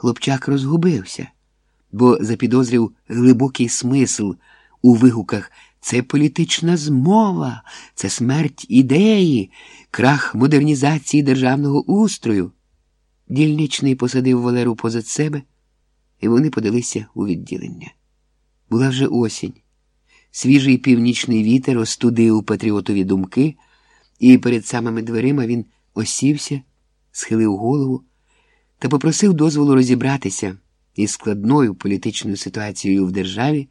Хлопчак розгубився, бо запідозрив глибокий смисл у вигуках це політична змова, це смерть ідеї, крах модернізації державного устрою. Дільничний посадив Валеру позад себе, і вони подалися у відділення. Була вже осінь. Свіжий північний вітер остудив патріотові думки, і перед самими дверима він осівся, схилив голову та попросив дозволу розібратися із складною політичною ситуацією в державі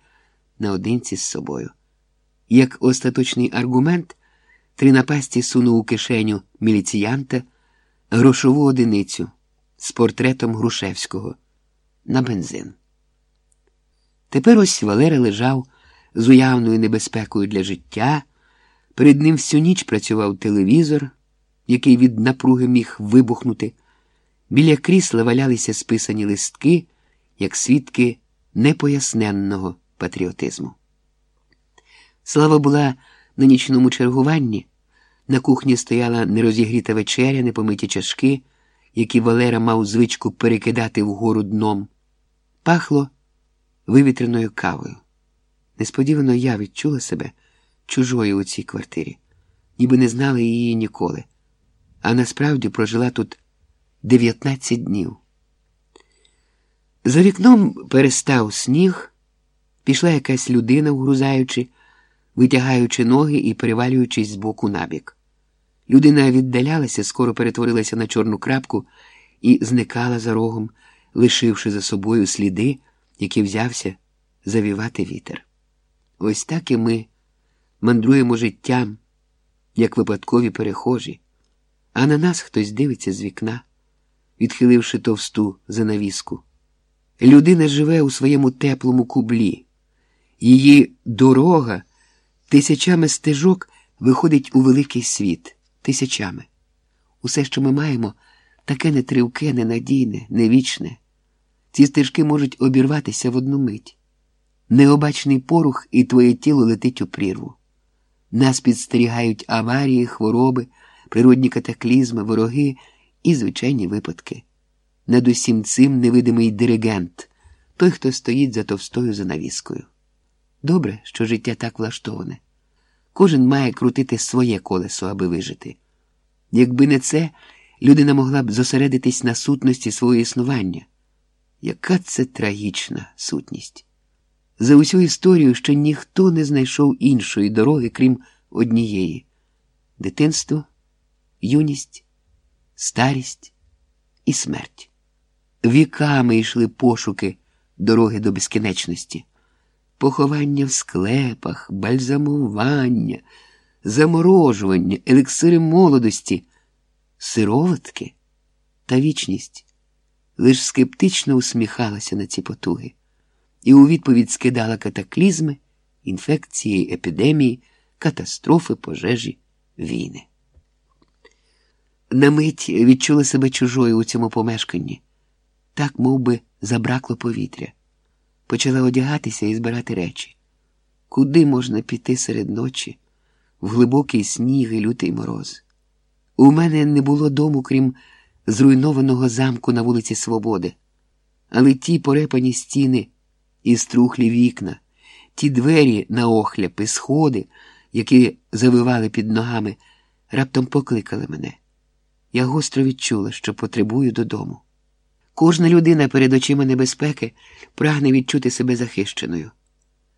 наодинці з собою. Як остаточний аргумент, Тринапасті сунув у кишеню міліціянта грошову одиницю з портретом Грушевського на бензин. Тепер ось Валера лежав з уявною небезпекою для життя. Перед ним всю ніч працював телевізор, який від напруги міг вибухнути. Біля крісла валялися списані листки, як свідки непоясненного патріотизму. Слава була на нічному чергуванні. На кухні стояла нерозігріта вечеря, непомиті чашки, які Валера мав звичку перекидати вгору дном. Пахло вивітреною кавою. Несподівано я відчула себе чужою у цій квартирі, ніби не знала її ніколи, а насправді прожила тут 19 днів. За вікном перестав сніг, пішла якась людина, вгрузаючи, витягаючи ноги і перевалюючись з боку набік. Людина віддалялася, скоро перетворилася на чорну крапку і зникала за рогом, лишивши за собою сліди, які взявся завівати вітер. Ось так і ми мандруємо життям, як випадкові перехожі, а на нас хтось дивиться з вікна, відхиливши товсту занавіску. Людина живе у своєму теплому кублі, її дорога тисячами стежок виходить у великий світ, тисячами. Усе, що ми маємо, таке нетривке, ненадійне, невічне. Ці стежки можуть обірватися в одну мить. Необачний порух, і твоє тіло летить у прірву. Нас підстерігають аварії, хвороби, природні катаклізми, вороги і звичайні випадки. Над усім цим невидимий диригент, той, хто стоїть за товстою занавіскою. Добре, що життя так влаштоване. Кожен має крутити своє колесо, аби вижити. Якби не це, людина могла б зосередитись на сутності свого існування. Яка це трагічна сутність? За усю історію ще ніхто не знайшов іншої дороги, крім однієї дитинство, юність, старість і смерть. Віками йшли пошуки дороги до безкінечності, поховання в склепах, бальзамування, заморожування, елексири молодості, сироватки та вічність. Лиш скептично усміхалася на ці потуги і у відповідь скидала катаклізми, інфекції, епідемії, катастрофи, пожежі, війни. На мить відчула себе чужою у цьому помешканні, так мов би, забракло повітря. Почала одягатися і збирати речі. Куди можна піти серед ночі, в глибокий сніг і лютий мороз? У мене не було дому, крім зруйнованого замку на вулиці Свободи, але ті порепані стіни і струхлі вікна, ті двері на охляпи, сходи, які завивали під ногами, раптом покликали мене. Я гостро відчула, що потребую додому. Кожна людина перед очима небезпеки прагне відчути себе захищеною.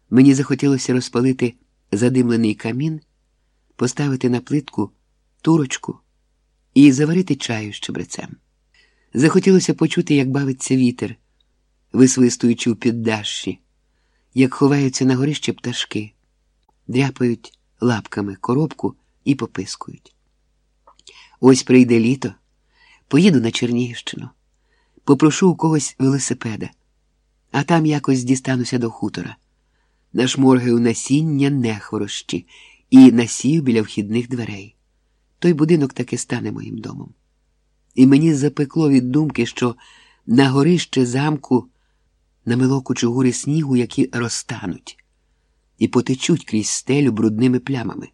Мені захотілося розпалити задимлений камін, поставити на плитку турочку і заварити чаю з чебрецем. Захотілося почути, як бавиться вітер висвистуючи у піддащі, як ховаються на горище пташки, дряпають лапками коробку і попискують. Ось прийде літо, поїду на Чернігівщину, попрошу у когось велосипеда, а там якось дістануся до хутора, нашморгаю насіння нехворощі і насію біля вхідних дверей. Той будинок таки стане моїм домом. І мені запекло від думки, що на горище замку намело кучугури снігу, які розтануть, і потечуть крізь стелю брудними плямами.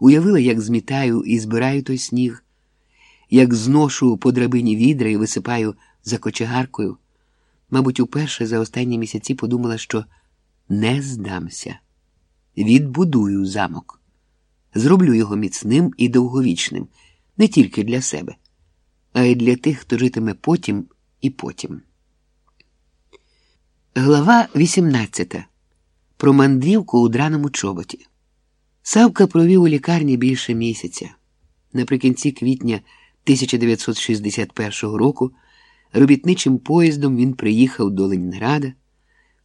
Уявила, як змітаю і збираю той сніг, як зношу по драбині відра і висипаю за кочегаркою. Мабуть, уперше за останні місяці подумала, що не здамся. Відбудую замок, зроблю його міцним і довговічним, не тільки для себе, а й для тих, хто житиме потім і потім. Глава 18. Про мандрівку у драному чоботі. Савка провів у лікарні більше місяця. Наприкінці квітня 1961 року робітничим поїздом він приїхав до Ленінграда.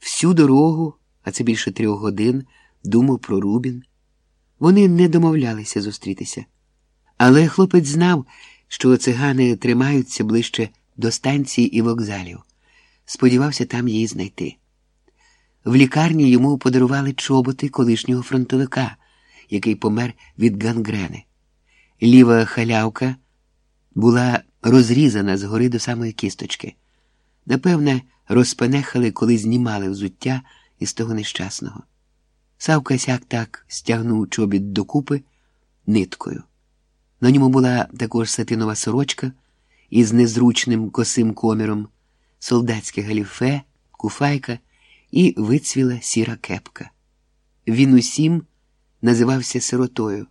Всю дорогу, а це більше трьох годин, думав про Рубін. Вони не домовлялися зустрітися. Але хлопець знав, що цигани тримаються ближче до станції і вокзалів. Сподівався там її знайти. В лікарні йому подарували чоботи колишнього фронтовика, який помер від гангрени. Ліва халявка була розрізана згори до самої кісточки. Напевне, розпенехали, коли знімали взуття із того нещасного. Савка сяк так стягнув чобіт докупи ниткою. На ньому була також сатинова сорочка із незручним косим коміром, солдатське галіфе, куфайка і вицвіла сіра кепка. Він усім називався сиротою.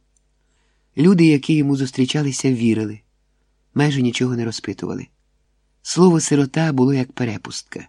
Люди, які йому зустрічалися, вірили, майже нічого не розпитували. Слово сирота було як перепустка.